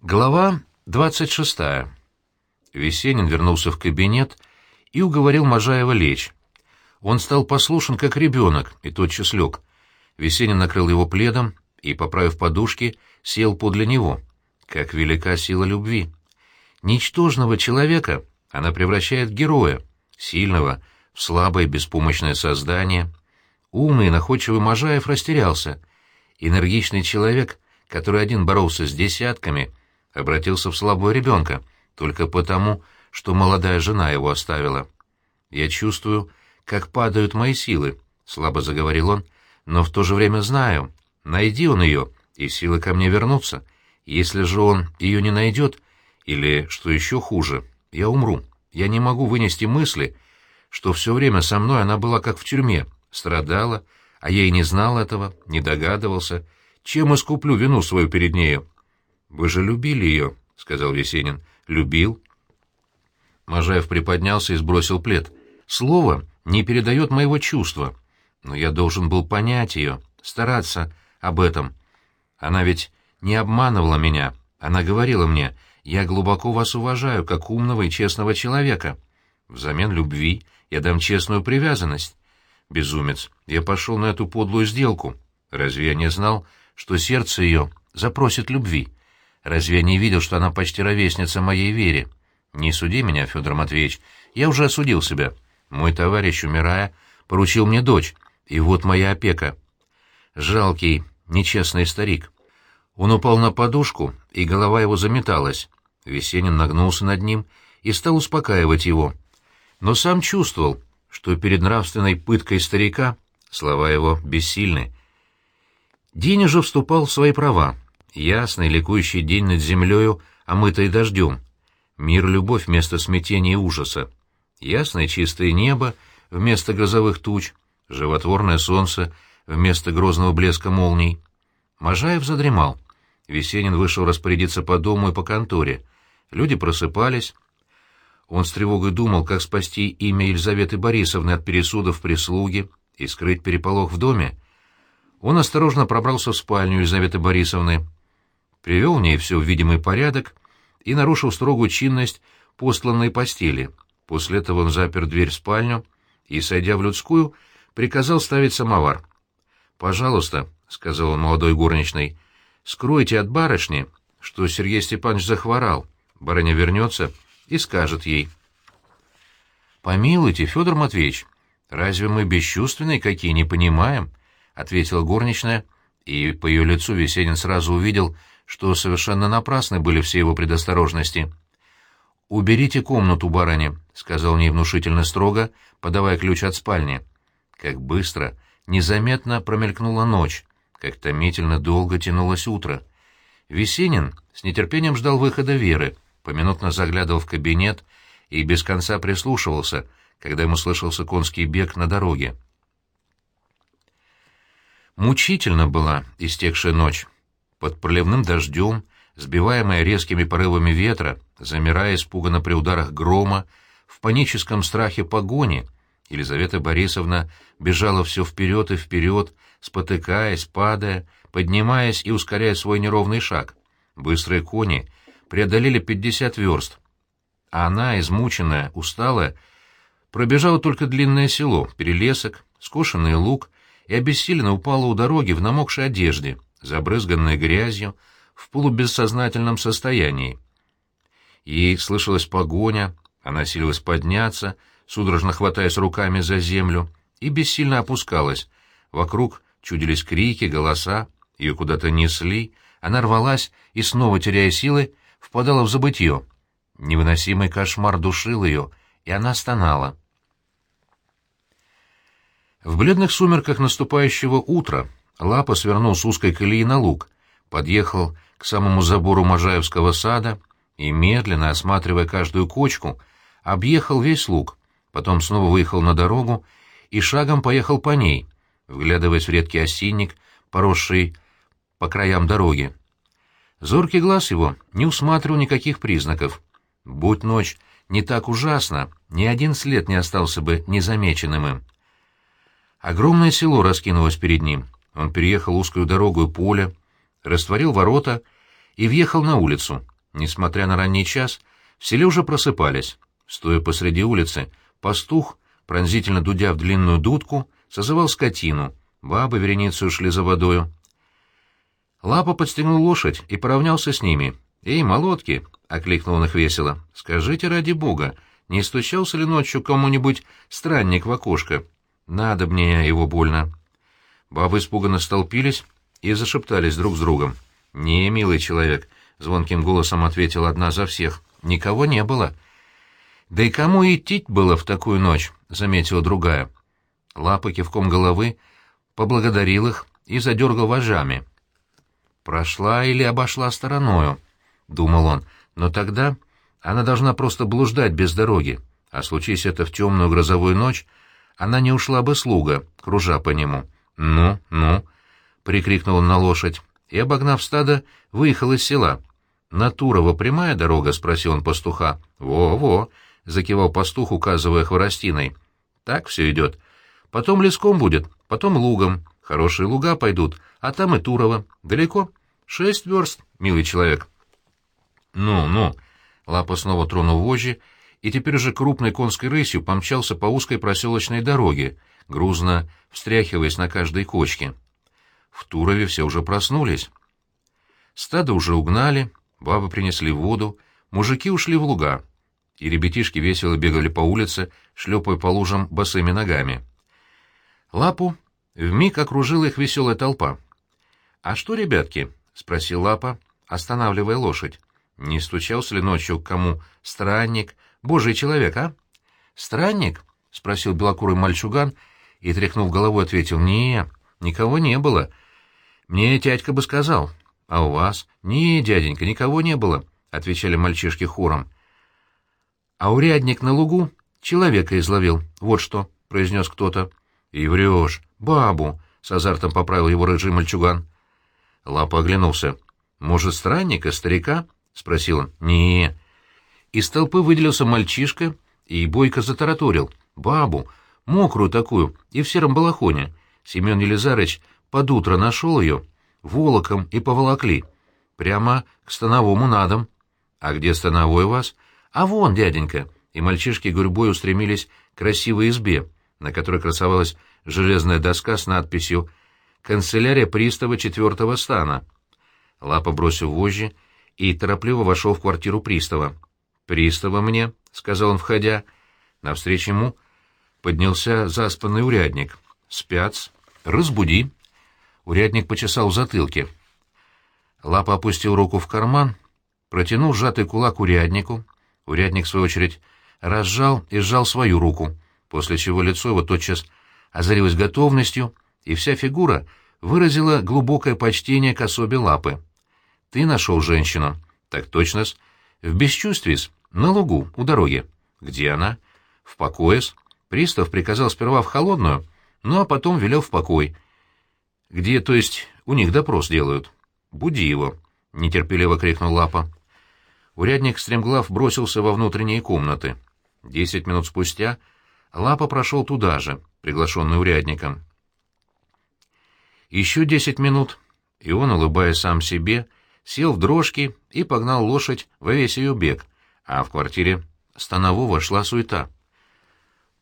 Глава двадцать шестая. Весенин вернулся в кабинет и уговорил Можаева лечь. Он стал послушен, как ребенок, и тотчас лег. Весенин накрыл его пледом и, поправив подушки, сел подле него. Как велика сила любви! Ничтожного человека она превращает в героя, сильного, в слабое беспомощное создание. Умный и находчивый Можаев растерялся. Энергичный человек, который один боролся с десятками — обратился в слабого ребенка, только потому, что молодая жена его оставила. «Я чувствую, как падают мои силы», — слабо заговорил он, — «но в то же время знаю, найди он ее, и силы ко мне вернутся. Если же он ее не найдет, или, что еще хуже, я умру. Я не могу вынести мысли, что все время со мной она была как в тюрьме, страдала, а я и не знал этого, не догадывался, чем искуплю вину свою перед нею. «Вы же любили ее», — сказал Весенин. «Любил». Можаев приподнялся и сбросил плед. «Слово не передает моего чувства. Но я должен был понять ее, стараться об этом. Она ведь не обманывала меня. Она говорила мне, я глубоко вас уважаю, как умного и честного человека. Взамен любви я дам честную привязанность. Безумец, я пошел на эту подлую сделку. Разве я не знал, что сердце ее запросит любви?» Разве я не видел, что она почти ровесница моей вере? Не суди меня, Федор Матвеевич, я уже осудил себя. Мой товарищ, умирая, поручил мне дочь, и вот моя опека. Жалкий, нечестный старик. Он упал на подушку, и голова его заметалась. Весенин нагнулся над ним и стал успокаивать его. Но сам чувствовал, что перед нравственной пыткой старика слова его бессильны. Диня же вступал в свои права. Ясный, ликующий день над землею, омытой дождем. Мир-любовь вместо смятения и ужаса. Ясное чистое небо вместо грозовых туч, животворное солнце вместо грозного блеска молний. Можаев задремал. Весенин вышел распорядиться по дому и по конторе. Люди просыпались. Он с тревогой думал, как спасти имя Елизаветы Борисовны от пересудов прислуги и скрыть переполох в доме. Он осторожно пробрался в спальню Елизаветы Борисовны, привел в ней все в видимый порядок и нарушил строгую чинность посланной постели. После этого он запер дверь в спальню и, сойдя в людскую, приказал ставить самовар. «Пожалуйста», — сказал он молодой горничной, — «скройте от барышни, что Сергей Степанович захворал. Барыня вернется и скажет ей». «Помилуйте, Федор Матвеевич, разве мы бесчувственные какие, не понимаем?» — ответила горничная, и по ее лицу Весенин сразу увидел, что совершенно напрасны были все его предосторожности. «Уберите комнату, барыня», — сказал невнушительно строго, подавая ключ от спальни. Как быстро, незаметно промелькнула ночь, как томительно долго тянулось утро. Весенин с нетерпением ждал выхода Веры, поминутно заглядывал в кабинет и без конца прислушивался, когда ему слышался конский бег на дороге. Мучительно была истекшая ночь под проливным дождем, сбиваемая резкими порывами ветра, замирая испуганно при ударах грома, в паническом страхе погони, Елизавета Борисовна бежала все вперед и вперед, спотыкаясь, падая, поднимаясь и ускоряя свой неровный шаг. Быстрые кони преодолели пятьдесят верст. А она, измученная, усталая, пробежала только длинное село, перелесок, скошенный луг и обессиленно упала у дороги в намокшей одежде — забрызганная грязью, в полубессознательном состоянии. Ей слышалась погоня, она силилась подняться, судорожно хватаясь руками за землю, и бессильно опускалась. Вокруг чудились крики, голоса, ее куда-то несли, она рвалась и, снова теряя силы, впадала в забытье. Невыносимый кошмар душил ее, и она стонала. В бледных сумерках наступающего утра Лапа свернул с узкой колеи на луг, подъехал к самому забору Можаевского сада и, медленно осматривая каждую кочку, объехал весь луг, потом снова выехал на дорогу и шагом поехал по ней, вглядываясь в редкий осинник, поросший по краям дороги. Зоркий глаз его не усматривал никаких признаков. Будь ночь не так ужасна, ни один след не остался бы незамеченным им. Огромное село раскинулось перед ним — он переехал узкую дорогу и поле, растворил ворота и въехал на улицу. Несмотря на ранний час, в селе уже просыпались. Стоя посреди улицы, пастух, пронзительно дудя в длинную дудку, созывал скотину. Бабы вереницы ушли за водою. Лапа подстегнул лошадь и поравнялся с ними. «Эй, молотки!» — окликнул он их весело. «Скажите ради бога, не стучался ли ночью кому-нибудь странник в окошко? Надо мне его больно». Бабы испуганно столпились и зашептались друг с другом. «Не, милый человек», — звонким голосом ответила одна за всех. «Никого не было». «Да и кому идти было в такую ночь?» — заметила другая. Лапа кивком головы поблагодарил их и задергал вожами. «Прошла или обошла стороною?» — думал он. «Но тогда она должна просто блуждать без дороги, а случись это в темную грозовую ночь, она не ушла бы слуга, кружа по нему. «Ну, ну!» — прикрикнул он на лошадь, и, обогнав стадо, выехал из села. «На Турово прямая дорога?» — спросил он пастуха. «Во-во!» — закивал пастух, указывая хворостиной. «Так все идет. Потом леском будет, потом лугом. Хорошие луга пойдут, а там и Турово. Далеко?» «Шесть верст, милый человек». «Ну, ну!» Лапа снова тронул вожжи, и теперь уже крупной конской рысью помчался по узкой проселочной дороге, грузно встряхиваясь на каждой кочке. В Турове все уже проснулись. Стадо уже угнали, бабы принесли воду, мужики ушли в луга, и ребятишки весело бегали по улице, шлепая по лужам босыми ногами. Лапу вмиг окружила их веселая толпа. «А что, ребятки?» — спросил Лапа, останавливая лошадь. «Не стучался ли ночью к кому странник, божий человек, а?» «Странник?» — спросил белокурый мальчуган и, тряхнув головой, ответил. «Не, никого не было. Мне дядька бы сказал. А у вас?» «Не, дяденька, никого не было», — отвечали мальчишки хором. «А урядник на лугу человека изловил. Вот что», — произнес кто-то. «И врешь. Бабу», — с азартом поправил его рыжий мальчуган. Лапа оглянулся. «Может, странника, старика?» — спросил он. не Из толпы выделился мальчишка и бойко затараторил. «Бабу! Мокрую такую, и в сером балахоне. Семен Елизарыч под утро нашел ее, волоком и поволокли. Прямо к становому надом. А где становой вас? А вон, дяденька!» И мальчишки гурьбой устремились к красивой избе, на которой красовалась железная доска с надписью канцелярия пристава четвертого стана. Лапа бросил вожжи и торопливо вошел в квартиру пристава. «Пристава мне», — сказал он, входя. Навстречу ему поднялся заспанный урядник. «Спяц. Разбуди». Урядник почесал в затылке. Лапа опустил руку в карман, протянул сжатый кулак уряднику. Урядник, в свою очередь, разжал и сжал свою руку, после чего лицо его тотчас озарилось готовностью — и вся фигура выразила глубокое почтение к особе лапы. «Ты нашел женщину?» «Так точно-с. В бесчувствии на лугу, у дороги». «Где она?» «В покое-с. Пристав приказал сперва в холодную, ну а потом велел в покой. Где, то есть, у них допрос делают?» «Буди его», — нетерпеливо крикнул Лапа. Урядник стремглав бросился во внутренние комнаты. Десять минут спустя Лапа прошел туда же, приглашенный урядником. Еще десять минут, и он, улыбаясь сам себе, сел в дрожки и погнал лошадь во весь ее бег, а в квартире Станового шла суета.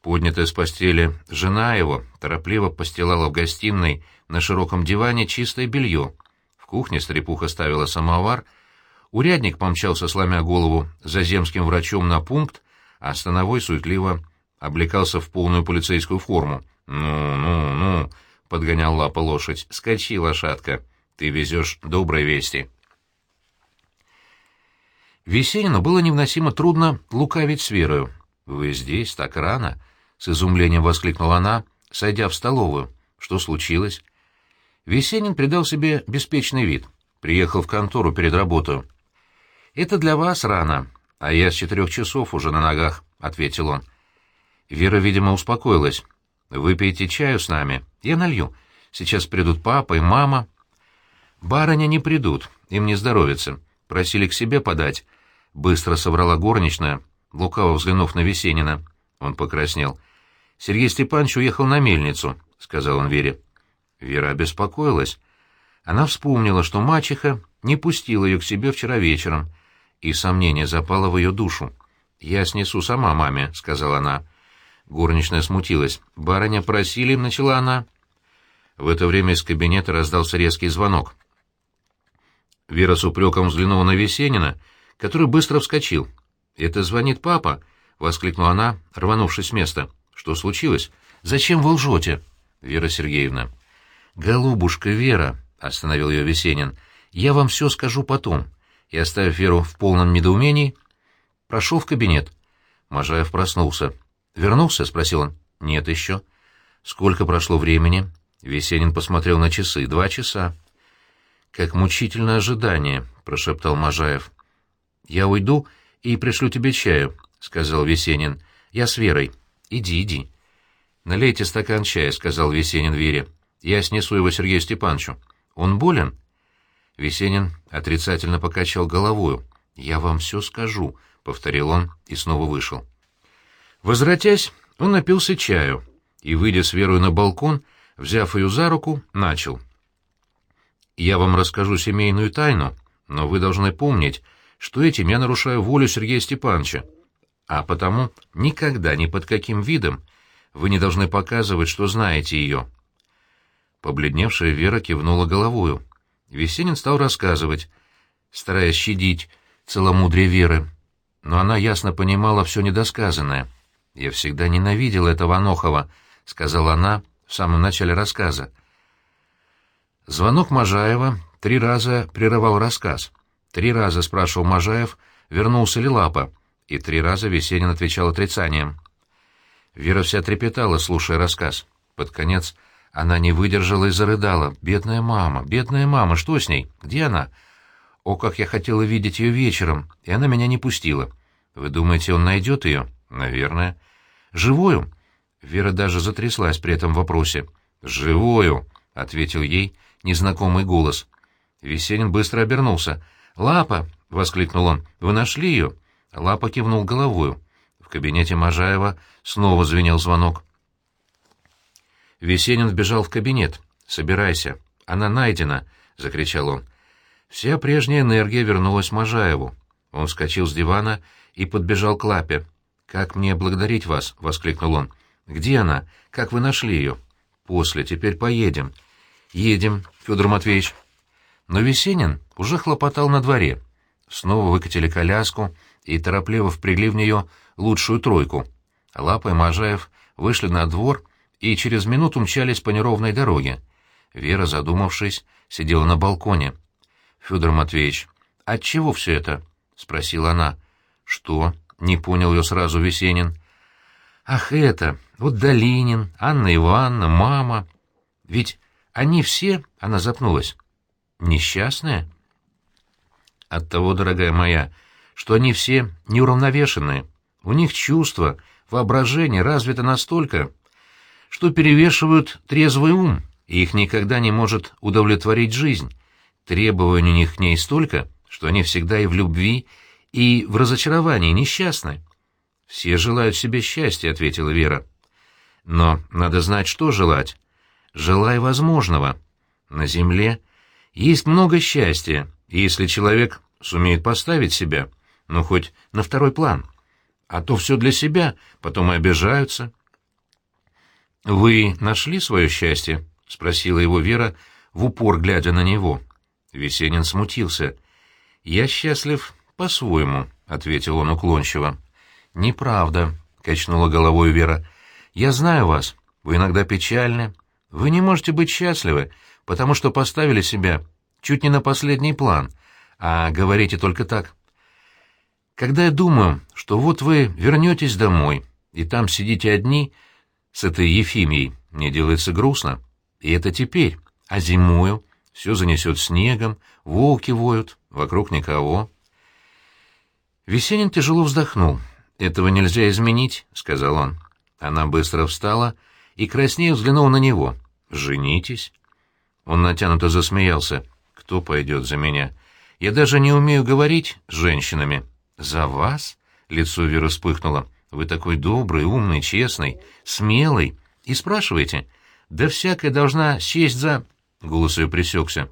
Поднятая с постели жена его торопливо постилала в гостиной на широком диване чистое белье. В кухне стрепуха ставила самовар, урядник помчался, сломя голову, за земским врачом на пункт, а Становой суетливо облекался в полную полицейскую форму. «Ну, ну, ну», — подгонял лапа лошадь. «Скачи, лошадка, ты везешь добрые вести». Весенину было невносимо трудно лукавить с Верою. «Вы здесь, так рано?» — с изумлением воскликнула она, сойдя в столовую. «Что случилось?» Весенин придал себе беспечный вид. Приехал в контору перед работой. «Это для вас рано, а я с четырех часов уже на ногах», — ответил он. Вера, видимо, успокоилась. «Выпейте чаю с нами. Я налью. Сейчас придут папа и мама». «Барыня не придут, им не здоровится. Просили к себе подать». Быстро соврала горничная, лукаво взглянув на Весенина. Он покраснел. «Сергей Степанович уехал на мельницу», — сказал он Вере. Вера обеспокоилась. Она вспомнила, что мачеха не пустил ее к себе вчера вечером, и сомнение запало в ее душу. «Я снесу сама маме», — сказала она. Горничная смутилась. «Барыня просили», — начала она. В это время из кабинета раздался резкий звонок. Вера с упреком взглянула на Весенина, который быстро вскочил. «Это звонит папа», — воскликнула она, рванувшись с места. «Что случилось? Зачем вы лжете?» «Вера Сергеевна». «Голубушка Вера», — остановил ее Весенин, — «я вам все скажу потом». И, оставив Веру в полном недоумении, прошел в кабинет. Можаев проснулся. «Вернулся?» — спросил он. «Нет еще». «Сколько прошло времени?» Весенин посмотрел на часы. «Два часа». «Как мучительное ожидание», — прошептал Можаев. «Я уйду и пришлю тебе чаю», — сказал Весенин. «Я с Верой. Иди, иди». «Налейте стакан чая», — сказал Весенин Вере. «Я снесу его Сергею Степановичу. Он болен?» Весенин отрицательно покачал головою. «Я вам все скажу», — повторил он и снова вышел. Возвратясь, он напился чаю и, выйдя с Верой на балкон, взяв ее за руку, начал. «Я вам расскажу семейную тайну, но вы должны помнить, что этим я нарушаю волю Сергея Степановича, а потому никогда ни под каким видом вы не должны показывать, что знаете ее». Побледневшая Вера кивнула головою. Весенин стал рассказывать, стараясь щадить целомудрие Веры, но она ясно понимала все недосказанное. «Я всегда ненавидел этого Анохова», — сказала она в самом начале рассказа. Звонок Можаева три раза прерывал рассказ. Три раза спрашивал Можаев, вернулся ли Лапа, и три раза Весенин отвечал отрицанием. Вера вся трепетала, слушая рассказ. Под конец она не выдержала и зарыдала. «Бедная мама, бедная мама, что с ней? Где она?» «О, как я хотела видеть ее вечером, и она меня не пустила. Вы думаете, он найдет ее?» «Наверное». «Живую?» Вера даже затряслась при этом вопросе. «Живую!» — ответил ей незнакомый голос. Весенин быстро обернулся. «Лапа!» — воскликнул он. «Вы нашли ее?» Лапа кивнул головою. В кабинете Можаева снова звенел звонок. Весенин вбежал в кабинет. «Собирайся. Она найдена!» — закричал он. Вся прежняя энергия вернулась Можаеву. Он вскочил с дивана и подбежал к Лапе. «Как мне благодарить вас?» — воскликнул он. «Где она? Как вы нашли ее?» «После. Теперь поедем». «Едем, Федор Матвеевич». Но Весенин уже хлопотал на дворе. Снова выкатили коляску и торопливо впрягли в нее лучшую тройку. Лапа и Можаев вышли на двор и через минуту мчались по неровной дороге. Вера, задумавшись, сидела на балконе. «Федор Матвеевич, отчего все это?» — спросила она. «Что?» — не понял ее сразу Весенин. «Ах, это! Вот Долинин, Анна Ивановна, мама. Ведь они все...» — она запнулась. «Несчастные?» «Оттого, дорогая моя, что они все неуравновешенные. У них чувства, воображение развито настолько, что перевешивают трезвый ум, и их никогда не может удовлетворить жизнь. Требований у них к ней столько, что они всегда и в любви, и в разочаровании несчастны. «Все желают себе счастья», — ответила Вера. «Но надо знать, что желать. Желай возможного. На земле есть много счастья, если человек сумеет поставить себя, ну, хоть на второй план. А то все для себя, потом и обижаются». «Вы нашли свое счастье?» — спросила его Вера, в упор глядя на него. Весенин смутился. «Я счастлив по-своему», — ответил он уклончиво. «Неправда», — качнула головой Вера. «Я знаю вас. Вы иногда печальны. Вы не можете быть счастливы, потому что поставили себя чуть не на последний план, а говорите только так. Когда я думаю, что вот вы вернетесь домой, и там сидите одни с этой Ефимией, мне делается грустно. И это теперь. А зимою все занесет снегом, волки воют, вокруг никого». Весенин тяжело вздохнул. «Этого нельзя изменить», — сказал он. Она быстро встала и краснея взглянула на него. «Женитесь?» Он натянуто засмеялся. «Кто пойдет за меня? Я даже не умею говорить с женщинами». «За вас?» — лицо Веры вспыхнуло. «Вы такой добрый, умный, честный, смелый. И спрашиваете? Да всякая должна сесть за...» Голос ее пресекся.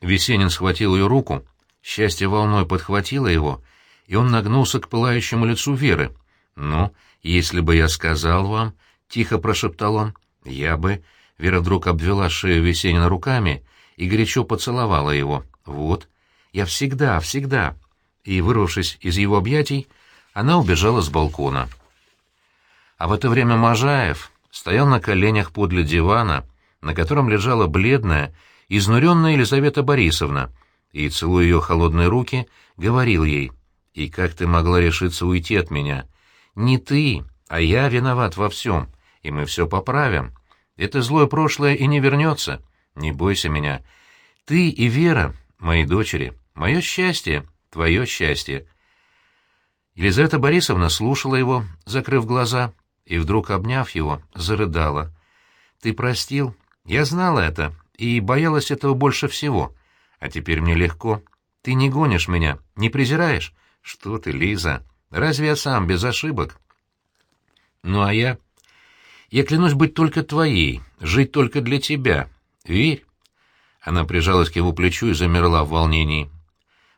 Весенин схватил ее руку, счастье волной подхватило его, и он нагнулся к пылающему лицу Веры. «Ну, если бы я сказал вам...» — тихо прошептал он. «Я бы...» — Вера вдруг обвела шею Весенина руками и горячо поцеловала его. «Вот. Я всегда, всегда...» И, вырвавшись из его объятий, она убежала с балкона. А в это время Можаев стоял на коленях подле дивана, на котором лежала бледная, изнуренная Елизавета Борисовна, и, целуя ее холодные руки, говорил ей, «И как ты могла решиться уйти от меня? Не ты, а я виноват во всем, и мы все поправим. Это злое прошлое и не вернется. Не бойся меня. Ты и Вера, мои дочери, мое счастье, твое счастье». Елизавета Борисовна слушала его, закрыв глаза, и вдруг, обняв его, зарыдала. «Ты простил? Я знала это и боялась этого больше всего. А теперь мне легко. Ты не гонишь меня, не презираешь? Что ты, Лиза? Разве я сам без ошибок?» «Ну а я...» «Я клянусь быть только твоей, жить только для тебя. Верь!» Она прижалась к его плечу и замерла в волнении.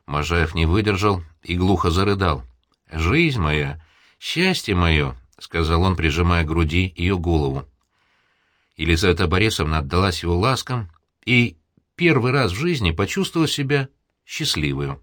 Можаев не выдержал и глухо зарыдал. «Жизнь моя, счастье мое!» — сказал он, прижимая к груди ее голову. Елизавета Борисовна отдалась его ласкам и первый раз в жизни почувствовала себя счастливую.